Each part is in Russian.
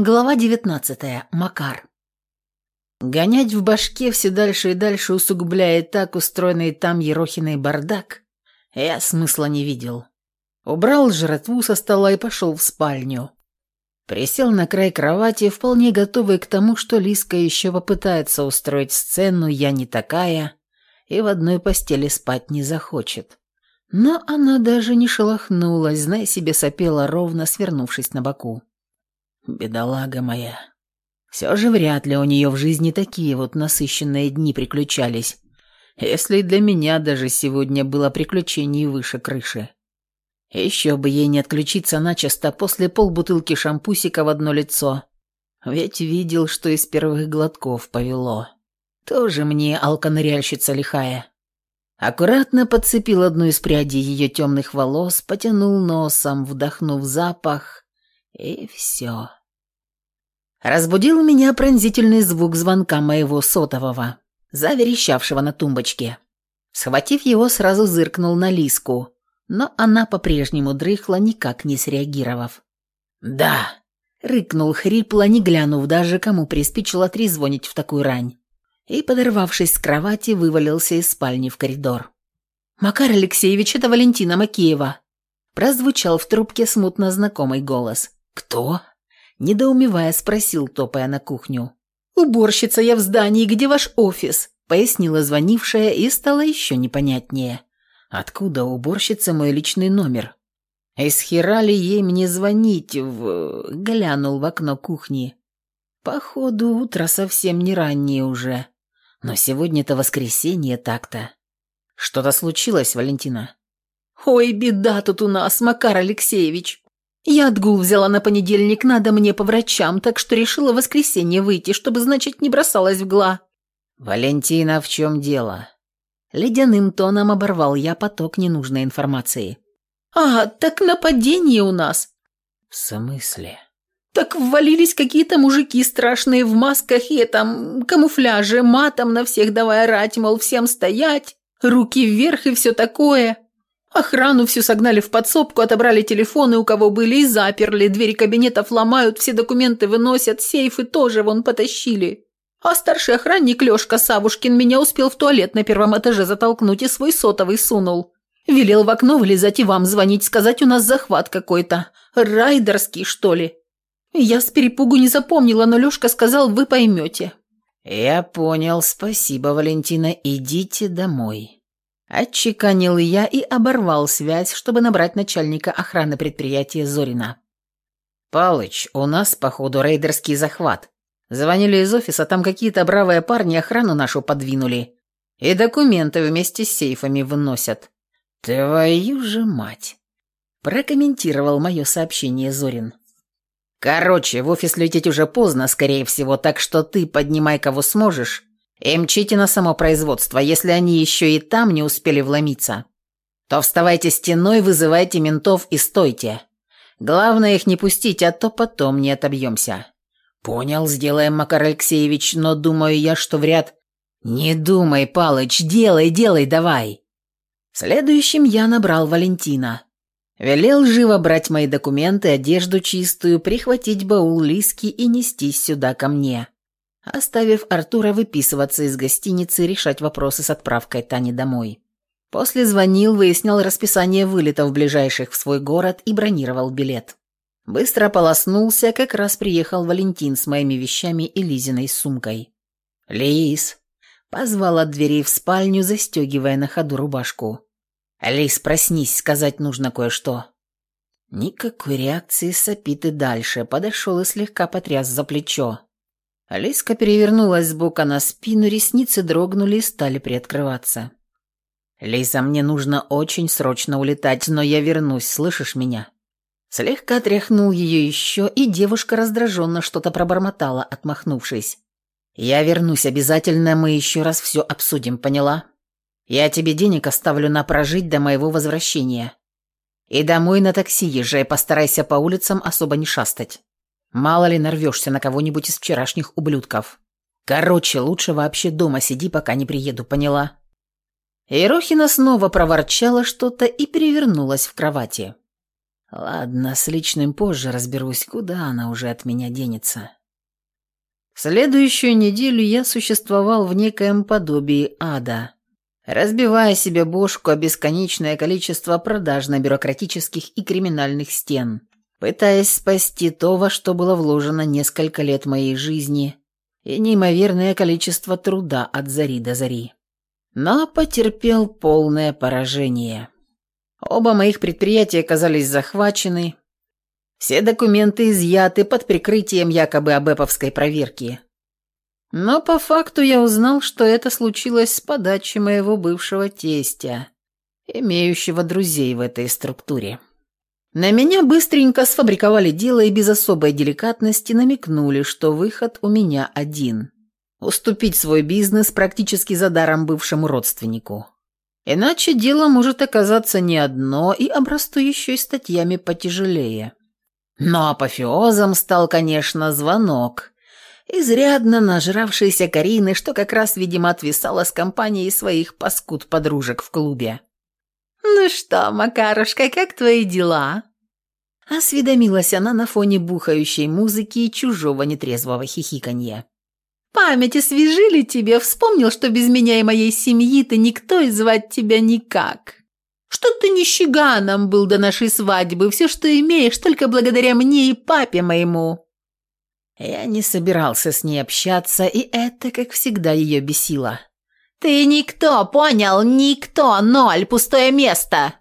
Глава 19. Макар. Гонять в башке все дальше и дальше, усугубляя так устроенный там Ерохиной бардак, я смысла не видел. Убрал жратву со стола и пошел в спальню. Присел на край кровати, вполне готовый к тому, что Лиска еще попытается устроить сцену «Я не такая» и в одной постели спать не захочет. Но она даже не шелохнулась, зная себе сопела ровно, свернувшись на боку. Бедолага моя. Все же вряд ли у нее в жизни такие вот насыщенные дни приключались, если для меня даже сегодня было приключений выше крыши. Еще бы ей не отключиться начисто после полбутылки шампусика в одно лицо. Ведь видел, что из первых глотков повело. Тоже мне алконыряльщица лихая. Аккуратно подцепил одну из прядей ее темных волос, потянул носом, вдохнув запах, и все. Разбудил меня пронзительный звук звонка моего сотового, заверещавшего на тумбочке. Схватив его, сразу зыркнул на Лиску, но она по-прежнему дрыхла, никак не среагировав. «Да!» — рыкнул хрипло, не глянув даже, кому приспичило трезвонить в такую рань. И, подорвавшись с кровати, вывалился из спальни в коридор. «Макар Алексеевич, это Валентина Макеева!» Прозвучал в трубке смутно знакомый голос. «Кто?» Недоумевая, спросил, топая на кухню. «Уборщица я в здании, где ваш офис?» Пояснила звонившая и стало еще непонятнее. «Откуда уборщица мой личный номер?» «Из хера ли ей мне звонить в...» Глянул в окно кухни. «Походу, утро совсем не раннее уже. Но сегодня-то воскресенье так-то». «Что-то случилось, Валентина?» «Ой, беда тут у нас, Макар Алексеевич. Я отгул взяла на понедельник, надо мне по врачам, так что решила в воскресенье выйти, чтобы, значит, не бросалась в гла». «Валентина, в чем дело?» Ледяным тоном оборвал я поток ненужной информации. «А, так нападение у нас». «В смысле?» «Так ввалились какие-то мужики страшные в масках и там камуфляже, матом на всех давая орать, мол, всем стоять, руки вверх и все такое». Охрану всю согнали в подсобку, отобрали телефоны, у кого были, и заперли. Двери кабинетов ломают, все документы выносят, сейфы тоже вон потащили. А старший охранник Лёшка Савушкин меня успел в туалет на первом этаже затолкнуть и свой сотовый сунул. Велел в окно вылезать и вам звонить, сказать, у нас захват какой-то. Райдерский, что ли. Я с перепугу не запомнила, но Лёшка сказал, вы поймете. «Я понял, спасибо, Валентина, идите домой». Отчеканил я и оборвал связь, чтобы набрать начальника охраны предприятия Зорина. «Палыч, у нас, походу, рейдерский захват. Звонили из офиса, там какие-то бравые парни охрану нашу подвинули. И документы вместе с сейфами выносят». «Твою же мать!» Прокомментировал мое сообщение Зорин. «Короче, в офис лететь уже поздно, скорее всего, так что ты поднимай кого сможешь и мчите на само производство. Если они еще и там не успели вломиться, то вставайте стеной, вызывайте ментов и стойте. Главное их не пустить, а то потом не отобьемся». «Понял, сделаем, Макар Алексеевич, но думаю я, что вряд...» «Не думай, Палыч, делай, делай, давай!» Следующим я набрал Валентина. Велел живо брать мои документы, одежду чистую, прихватить баул Лиски и нестись сюда ко мне оставив Артура выписываться из гостиницы и решать вопросы с отправкой Тани домой. После звонил, выяснял расписание вылетов ближайших в свой город и бронировал билет. Быстро полоснулся, как раз приехал Валентин с моими вещами и Лизиной сумкой. «Лиз!» – позвал от двери в спальню, застегивая на ходу рубашку. «Лиз, проснись, сказать нужно кое-что». Никакой реакции сопит и дальше, подошел и слегка потряс за плечо. Алиска перевернулась с бока на спину, ресницы дрогнули и стали приоткрываться. «Лиза, мне нужно очень срочно улетать, но я вернусь, слышишь меня?» Слегка тряхнул ее еще, и девушка раздраженно что-то пробормотала, отмахнувшись. «Я вернусь обязательно, мы еще раз все обсудим, поняла? Я тебе денег оставлю на прожить до моего возвращения. И домой на такси езжай, постарайся по улицам особо не шастать». Мало ли нарвешься на кого-нибудь из вчерашних ублюдков. Короче, лучше вообще дома сиди, пока не приеду, поняла?» Ирохина снова проворчала что-то и перевернулась в кровати. Ладно, с личным позже разберусь, куда она уже от меня денется. Следующую неделю я существовал в некоем подобии ада, разбивая себе бошку о бесконечное количество продажно-бюрократических и криминальных стен, пытаясь спасти то, во что было вложено несколько лет моей жизни и неимоверное количество труда от зари до зари. Но потерпел полное поражение. Оба моих предприятия оказались захвачены, все документы изъяты под прикрытием якобы абэповской проверки. Но по факту я узнал, что это случилось с подачи моего бывшего тестя, имеющего друзей в этой структуре. На меня быстренько сфабриковали дело и без особой деликатности намекнули, что выход у меня один – уступить свой бизнес практически за даром бывшему родственнику. Иначе дело может оказаться не одно и обрасту еще и статьями потяжелее. Но апофеозом стал, конечно, звонок, изрядно нажравшейся Карины, что как раз, видимо, отвисала с компанией своих паскуд-подружек в клубе. «Ну что, Макарушка, как твои дела?» Осведомилась она на фоне бухающей музыки и чужого нетрезвого хихиканья. «Память освежили тебе, вспомнил, что без меня и моей семьи ты никто и звать тебя никак. Что ты нищеганом был до нашей свадьбы, все, что имеешь, только благодаря мне и папе моему». Я не собирался с ней общаться, и это, как всегда, ее бесило. «Ты никто, понял? Никто, ноль, пустое место.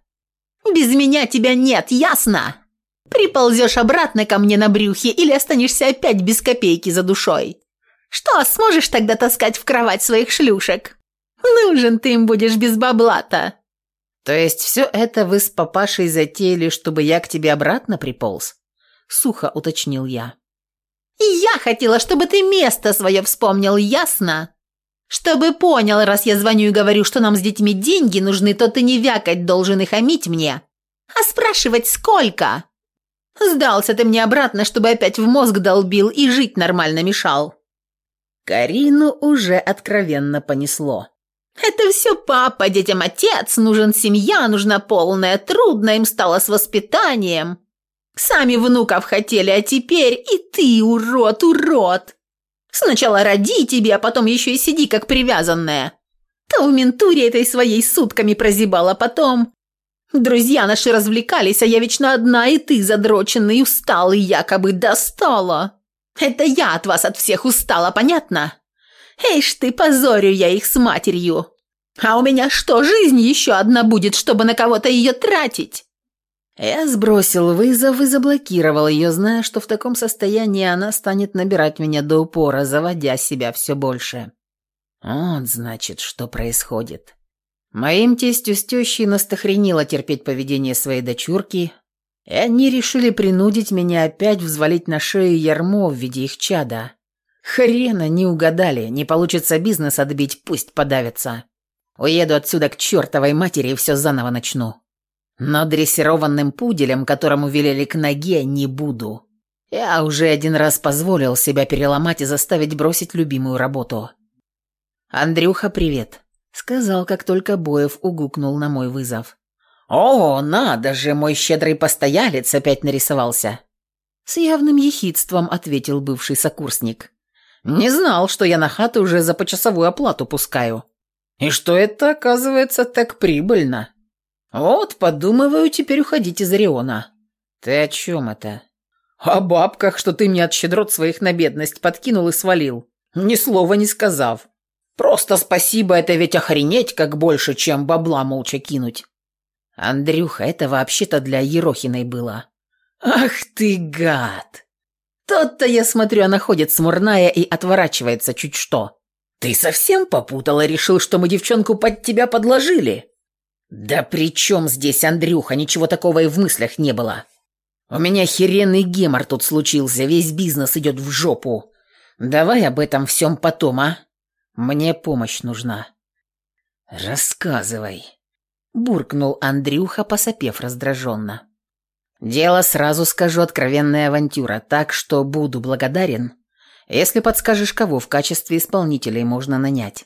Без меня тебя нет, ясно? Приползешь обратно ко мне на брюхе или останешься опять без копейки за душой? Что, сможешь тогда таскать в кровать своих шлюшек? Нужен ты им будешь без бабла-то». «То есть все это вы с папашей затеяли, чтобы я к тебе обратно приполз?» Сухо уточнил я. «Я хотела, чтобы ты место свое вспомнил, ясно? Чтобы понял, раз я звоню и говорю, что нам с детьми деньги нужны, то ты не вякать должен и хамить мне, а спрашивать сколько. Сдался ты мне обратно, чтобы опять в мозг долбил и жить нормально мешал». Карину уже откровенно понесло. Это все папа, детям отец, нужен семья, нужна полная, трудно им стало с воспитанием. Сами внуков хотели, а теперь и ты, урод, урод. Сначала роди тебе, а потом еще и сиди как привязанная. То в ментуре этой своей сутками прозябала, потом... Друзья наши развлекались, а я вечно одна, и ты задроченный, усталый, якобы достала. Это я от вас от всех устала, понятно? Эйш ты, позорю я их с матерью. А у меня что, жизнь еще одна будет, чтобы на кого-то ее тратить?» Я сбросил вызов и заблокировал ее, зная, что в таком состоянии она станет набирать меня до упора, заводя себя все больше. Вот, значит, что происходит. Моим тестю с тещей настохренило терпеть поведение своей дочурки, и они решили принудить меня опять взвалить на шею ярмо в виде их чада. Хрена не угадали, не получится бизнес отбить, пусть подавится. Уеду отсюда к чертовой матери и все заново начну. Но дрессированным пуделем, которому велели к ноге, не буду. Я уже один раз позволил себя переломать и заставить бросить любимую работу. «Андрюха, привет», — сказал, как только Боев угукнул на мой вызов. «О, надо же, мой щедрый постоялец опять нарисовался!» С явным ехидством ответил бывший сокурсник. Не знал, что я на хату уже за почасовую оплату пускаю. И что это, оказывается, так прибыльно. Вот, подумываю теперь уходить из Ориона. Ты о чем это? О бабках, что ты мне от щедрот своих на бедность подкинул и свалил. Ни слова не сказав. Просто спасибо, это ведь охренеть как больше, чем бабла молча кинуть. Андрюха, это вообще-то для Ерохиной было. Ах ты гад! Тот-то, я смотрю, она ходит смурная и отворачивается чуть что. Ты совсем попутала, решил, что мы девчонку под тебя подложили? Да при чем здесь Андрюха? Ничего такого и в мыслях не было. У меня херенный гемор тут случился, весь бизнес идет в жопу. Давай об этом всем потом, а? Мне помощь нужна. Рассказывай. Буркнул Андрюха, посопев раздраженно. Дело, сразу скажу, откровенная авантюра, так что буду благодарен, если подскажешь, кого в качестве исполнителей можно нанять.